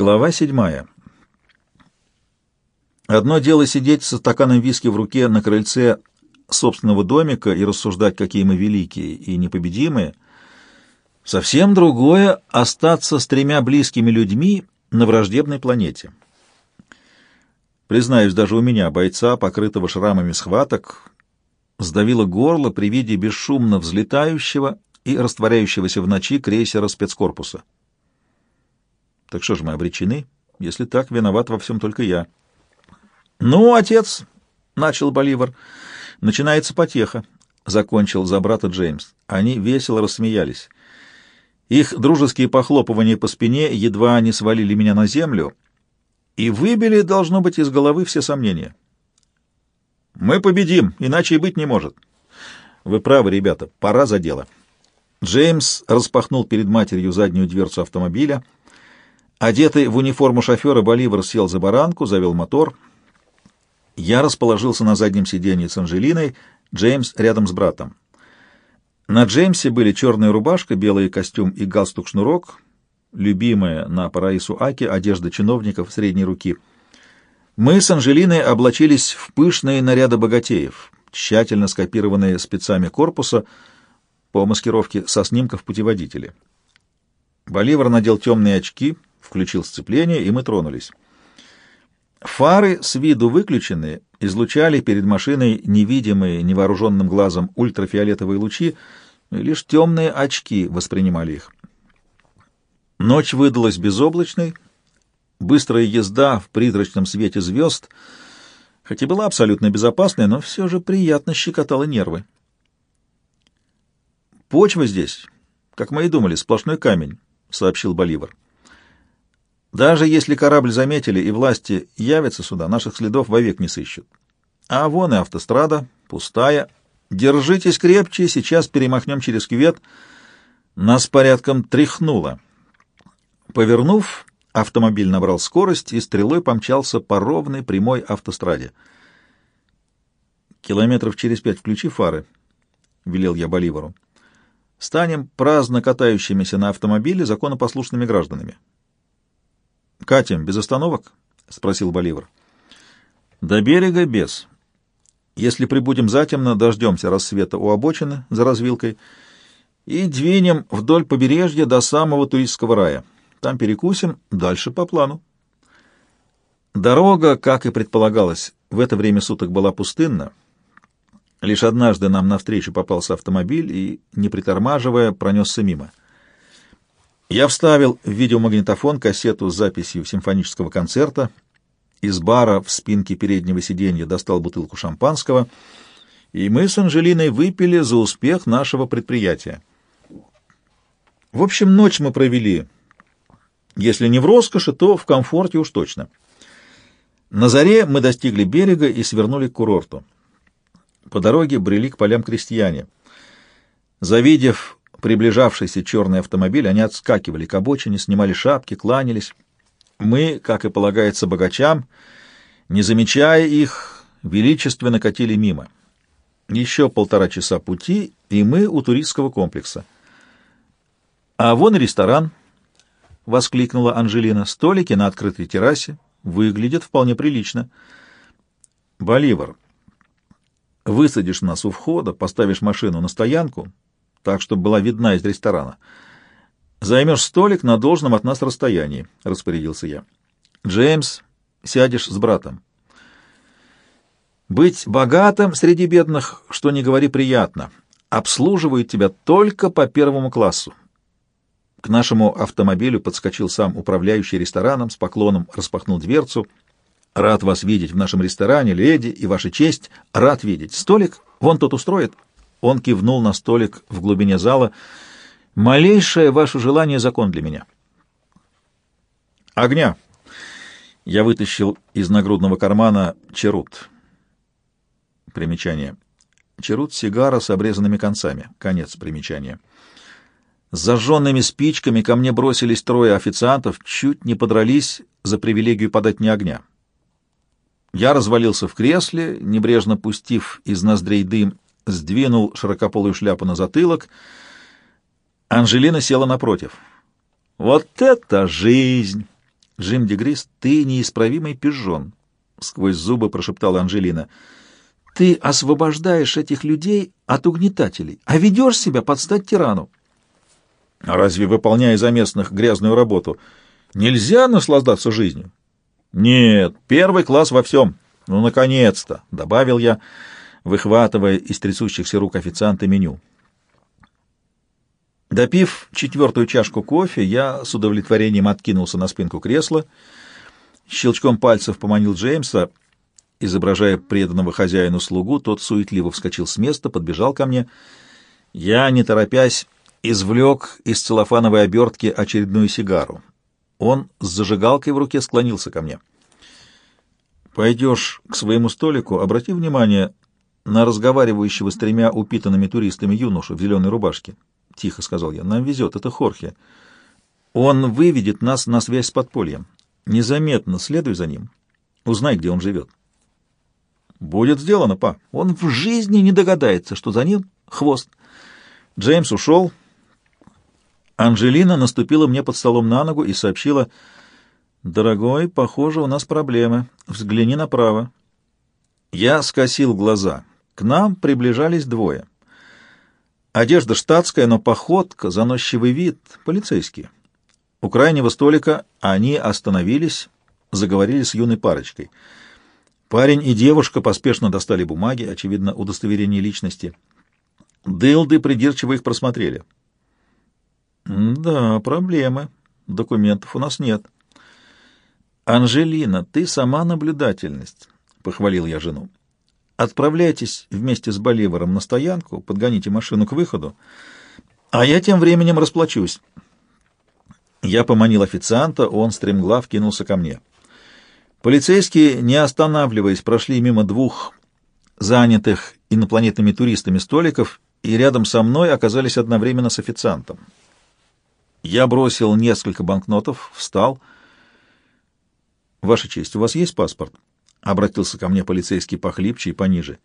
Глава седьмая. Одно дело сидеть со стаканом виски в руке на крыльце собственного домика и рассуждать, какие мы великие и непобедимые. Совсем другое — остаться с тремя близкими людьми на враждебной планете. Признаюсь, даже у меня, бойца, покрытого шрамами схваток, сдавило горло при виде бесшумно взлетающего и растворяющегося в ночи крейсера спецкорпуса. Так что же мы обречены? Если так, виноват во всем только я. — Ну, отец, — начал Боливар, — начинается потеха, — закончил за брата Джеймс. Они весело рассмеялись. Их дружеские похлопывания по спине едва не свалили меня на землю и выбили, должно быть, из головы все сомнения. «Мы победим, иначе и быть не может». «Вы правы, ребята, пора за дело». Джеймс распахнул перед матерью заднюю дверцу автомобиля. Одетый в униформу шофера, Боливар сел за баранку, завел мотор. Я расположился на заднем сиденье с Анжелиной, Джеймс рядом с братом. На Джеймсе были черная рубашка, белый костюм и галстук-шнурок, любимая на Параису Аки одежда чиновников средней руки. Мы с Анжелиной облачились в пышные наряды богатеев, тщательно скопированные спецами корпуса — по маскировке со снимков путеводителя. Боливар надел темные очки, включил сцепление, и мы тронулись. Фары с виду выключенные излучали перед машиной невидимые невооруженным глазом ультрафиолетовые лучи, лишь темные очки воспринимали их. Ночь выдалась безоблачной, быстрая езда в призрачном свете звезд, хоть и была абсолютно безопасной, но все же приятно щекотала нервы. Почва здесь, как мы и думали, сплошной камень, — сообщил Боливар. Даже если корабль заметили и власти явятся сюда, наших следов вовек не сыщут. А вон и автострада, пустая. Держитесь крепче, сейчас перемахнем через кювет. Нас порядком тряхнуло. Повернув, автомобиль набрал скорость и стрелой помчался по ровной прямой автостраде. «Километров через пять включи фары», — велел я Боливару станем праздно катающимися на автомобиле законопослушными гражданами. «Катим без остановок?» — спросил Боливар. «До берега без. Если прибудем затемно, дождемся рассвета у обочины за развилкой и двинем вдоль побережья до самого туристского рая. Там перекусим, дальше по плану». Дорога, как и предполагалось, в это время суток была пустынна, Лишь однажды нам навстречу попался автомобиль и, не притормаживая, пронесся мимо. Я вставил в видеомагнитофон кассету с записью симфонического концерта. Из бара в спинке переднего сиденья достал бутылку шампанского, и мы с Анжелиной выпили за успех нашего предприятия. В общем, ночь мы провели, если не в роскоши, то в комфорте уж точно. На заре мы достигли берега и свернули к курорту. По дороге брели к полям крестьяне. Завидев приближавшийся черный автомобиль, они отскакивали к обочине, снимали шапки, кланялись. Мы, как и полагается богачам, не замечая их, величественно катили мимо. Еще полтора часа пути, и мы у туристского комплекса. «А вон ресторан», — воскликнула Анжелина. «Столики на открытой террасе. Выглядят вполне прилично». «Боливар», Высадишь нас у входа, поставишь машину на стоянку, так, чтобы была видна из ресторана. Займешь столик на должном от нас расстоянии, — распорядился я. Джеймс, сядешь с братом. Быть богатым среди бедных, что не говори, приятно. Обслуживают тебя только по первому классу. К нашему автомобилю подскочил сам управляющий рестораном, с поклоном распахнул дверцу — Рад вас видеть в нашем ресторане, леди, и ваша честь. Рад видеть. Столик вон тот устроит. Он кивнул на столик в глубине зала. Малейшее ваше желание — закон для меня. Огня. Я вытащил из нагрудного кармана черут. Примечание. Черут — сигара с обрезанными концами. Конец примечания. С зажженными спичками ко мне бросились трое официантов, чуть не подрались за привилегию подать мне огня. Я развалился в кресле, небрежно пустив из ноздрей дым, сдвинул широкополую шляпу на затылок. Анжелина села напротив. «Вот это жизнь!» Джим Дегрис, ты неисправимый пижон, — сквозь зубы прошептала Анжелина. Ты освобождаешь этих людей от угнетателей, а ведешь себя под стать тирану. А разве, выполняя за местных грязную работу, нельзя наслаждаться жизнью? Нет, первый класс во всем. Ну, наконец-то, — добавил я, выхватывая из трясущихся рук официанта меню. Допив четвертую чашку кофе, я с удовлетворением откинулся на спинку кресла, щелчком пальцев поманил Джеймса, изображая преданного хозяину слугу, тот суетливо вскочил с места, подбежал ко мне. Я, не торопясь, извлек из целлофановой обертки очередную сигару. Он с зажигалкой в руке склонился ко мне. «Пойдешь к своему столику, обрати внимание на разговаривающего с тремя упитанными туристами юношу в зеленой рубашке. — тихо сказал я. — Нам везет, это Хорхе. Он выведет нас на связь с подпольем. Незаметно следуй за ним. Узнай, где он живет. — Будет сделано, па. Он в жизни не догадается, что за ним хвост. Джеймс ушел. Анжелина наступила мне под столом на ногу и сообщила, «Дорогой, похоже, у нас проблемы. Взгляни направо». Я скосил глаза. К нам приближались двое. Одежда штатская, но походка, заносчивый вид, полицейские. У крайнего столика они остановились, заговорили с юной парочкой. Парень и девушка поспешно достали бумаги, очевидно, удостоверение личности. Дылды придирчиво их просмотрели. «Да, проблемы. Документов у нас нет». «Анжелина, ты сама наблюдательность», — похвалил я жену. Отправляйтесь вместе с Боливаром на стоянку, подгоните машину к выходу, а я тем временем расплачусь. Я поманил официанта, он стремглав кинулся ко мне. Полицейские, не останавливаясь, прошли мимо двух занятых инопланетными туристами столиков и рядом со мной оказались одновременно с официантом. Я бросил несколько банкнотов, встал. «Ваша честь, у вас есть паспорт?» — обратился ко мне полицейский похлипче и пониже.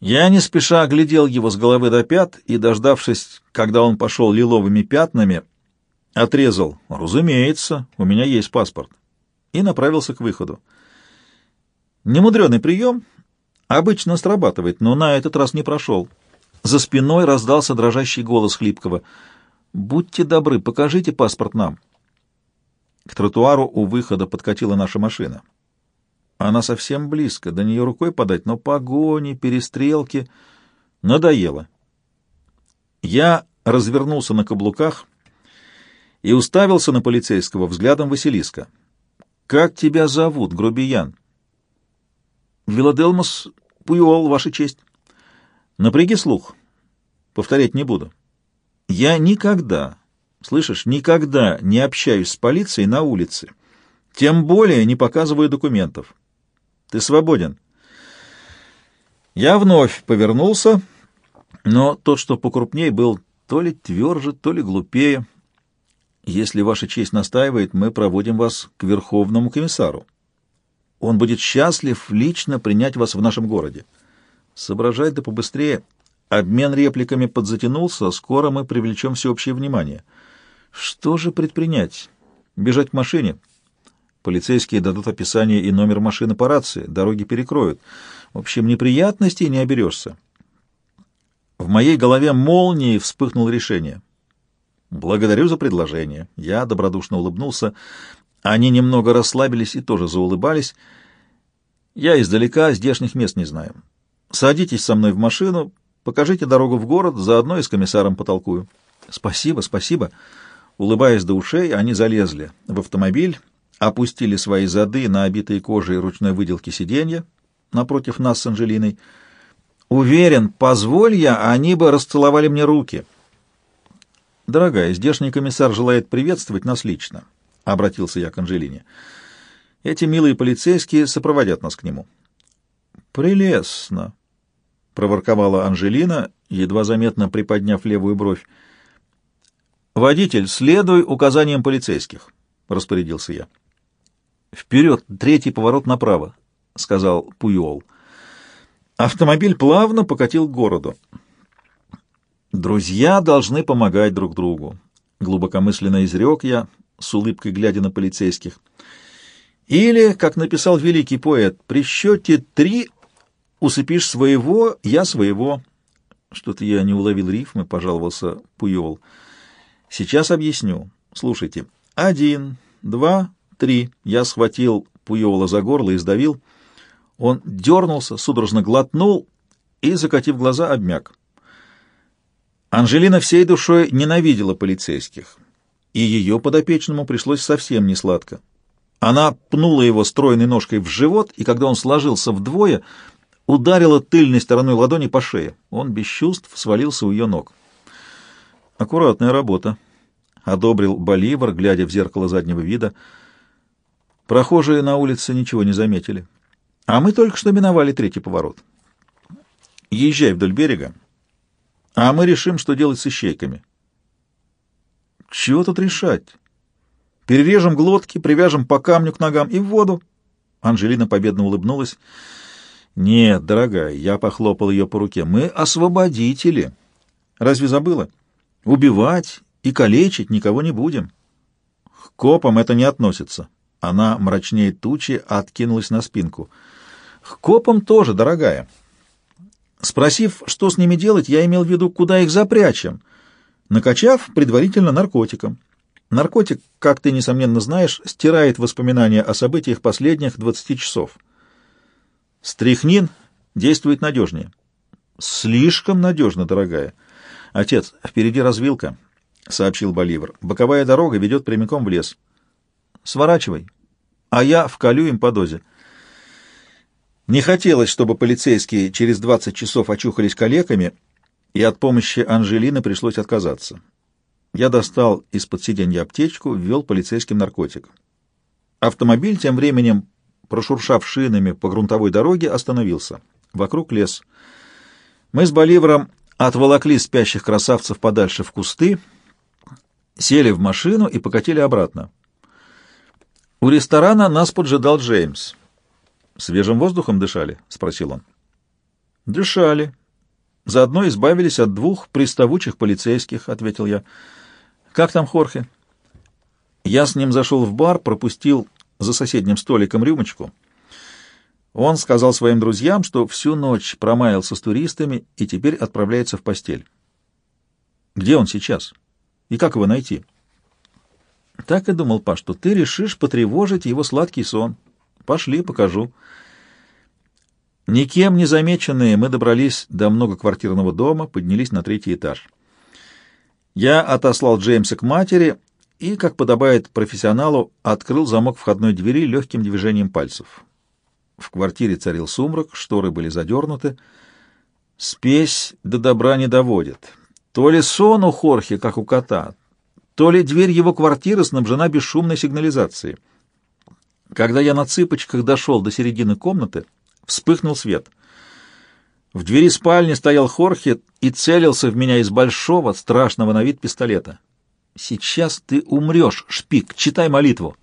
Я не спеша оглядел его с головы до пят и, дождавшись, когда он пошел лиловыми пятнами, отрезал «Разумеется, у меня есть паспорт» и направился к выходу. Немудренный прием обычно срабатывает, но на этот раз не прошел. За спиной раздался дрожащий голос Хлипкова. «Будьте добры, покажите паспорт нам». К тротуару у выхода подкатила наша машина. Она совсем близко, до нее рукой подать, но погони, перестрелки... Надоело. Я развернулся на каблуках и уставился на полицейского взглядом Василиска. «Как тебя зовут, грубиян?» «Виладелмос Пуйол, Ваша честь». «Напряги слух. Повторять не буду. Я никогда, слышишь, никогда не общаюсь с полицией на улице, тем более не показываю документов». Ты свободен. Я вновь повернулся, но тот, что покрупней, был то ли тверже, то ли глупее. Если ваша честь настаивает, мы проводим вас к Верховному комиссару. Он будет счастлив лично принять вас в нашем городе. Соображай да побыстрее. Обмен репликами подзатянулся, скоро мы привлечем всеобщее внимание. Что же предпринять? Бежать к машине? Полицейские дадут описание и номер машины по рации, дороги перекроют. В общем, неприятностей не оберешься. В моей голове молнией вспыхнуло решение. «Благодарю за предложение». Я добродушно улыбнулся. Они немного расслабились и тоже заулыбались. «Я издалека здешних мест не знаю. Садитесь со мной в машину, покажите дорогу в город, заодно и с комиссаром потолкую». «Спасибо, спасибо». Улыбаясь до ушей, они залезли в автомобиль, опустили свои зады на обитые кожей ручной выделки сиденья напротив нас с Анжелиной. Уверен, позволь я, они бы расцеловали мне руки. Дорогая, здешний комиссар желает приветствовать нас лично, — обратился я к Анжелине. Эти милые полицейские сопроводят нас к нему. Прелестно, — проворковала Анжелина, едва заметно приподняв левую бровь. «Водитель, следуй указаниям полицейских», — распорядился я. «Вперед, третий поворот направо», — сказал Пуйол. Автомобиль плавно покатил к городу. «Друзья должны помогать друг другу», — глубокомысленно изрек я, с улыбкой глядя на полицейских. Или, как написал великий поэт, при счете три усыпишь своего, я своего. Что-то я не уловил рифмы, пожаловался Пуйол. Сейчас объясню. Слушайте. Один, два, три. Я схватил Пуйола за горло и сдавил. Он дернулся, судорожно глотнул и, закатив глаза, обмяк. Анжелина всей душой ненавидела полицейских, и ее подопечному пришлось совсем не сладко. Она пнула его стройной ножкой в живот, и когда он сложился вдвое, ударила тыльной стороной ладони по шее. Он без чувств свалился у ее ног. «Аккуратная работа», — одобрил Боливар, глядя в зеркало заднего вида. Прохожие на улице ничего не заметили. А мы только что миновали третий поворот. Езжай вдоль берега, а мы решим, что делать с ищейками. Чего тут решать? Перережем глотки, привяжем по камню к ногам и в воду. Анжелина победно улыбнулась. Нет, дорогая, я похлопал ее по руке. Мы освободители. Разве забыла? Убивать и калечить никого не будем. К копам это не относится. Она мрачнее тучи откинулась на спинку. К копам тоже, дорогая. Спросив, что с ними делать, я имел в виду, куда их запрячем, накачав предварительно наркотиком. Наркотик, как ты, несомненно, знаешь, стирает воспоминания о событиях последних 20 часов. Стрихнин действует надежнее. Слишком надежно, дорогая. Отец, впереди развилка, — сообщил Боливар. Боковая дорога ведет прямиком в лес. Сворачивай, а я вколю им по дозе. Не хотелось, чтобы полицейские через 20 часов очухались калеками, и от помощи Анжелины пришлось отказаться. Я достал из-под сиденья аптечку, ввел полицейским наркотик. Автомобиль тем временем, прошуршав шинами по грунтовой дороге, остановился. Вокруг лес. Мы с Боливером отволокли спящих красавцев подальше в кусты, сели в машину и покатили обратно. У ресторана нас поджидал Джеймс. «Свежим воздухом дышали?» — спросил он. «Дышали. Заодно избавились от двух приставучих полицейских», — ответил я. «Как там Хорхе?» Я с ним зашел в бар, пропустил за соседним столиком рюмочку. Он сказал своим друзьям, что всю ночь промаялся с туристами и теперь отправляется в постель. «Где он сейчас? И как его найти?» «Так и думал, Паш, что ты решишь потревожить его сладкий сон. Пошли, покажу». Никем не замеченные, мы добрались до многоквартирного дома, поднялись на третий этаж. Я отослал Джеймса к матери и, как подобает профессионалу, открыл замок входной двери легким движением пальцев. В квартире царил сумрак, шторы были задернуты. Спесь до добра не доводит. То ли сон у Хорхи, как у кота, то ли дверь его квартиры снабжена бесшумной сигнализацией. Когда я на цыпочках дошел до середины комнаты, Вспыхнул свет. В двери спальни стоял Хорхе и целился в меня из большого, страшного на вид пистолета. «Сейчас ты умрешь, шпик, читай молитву».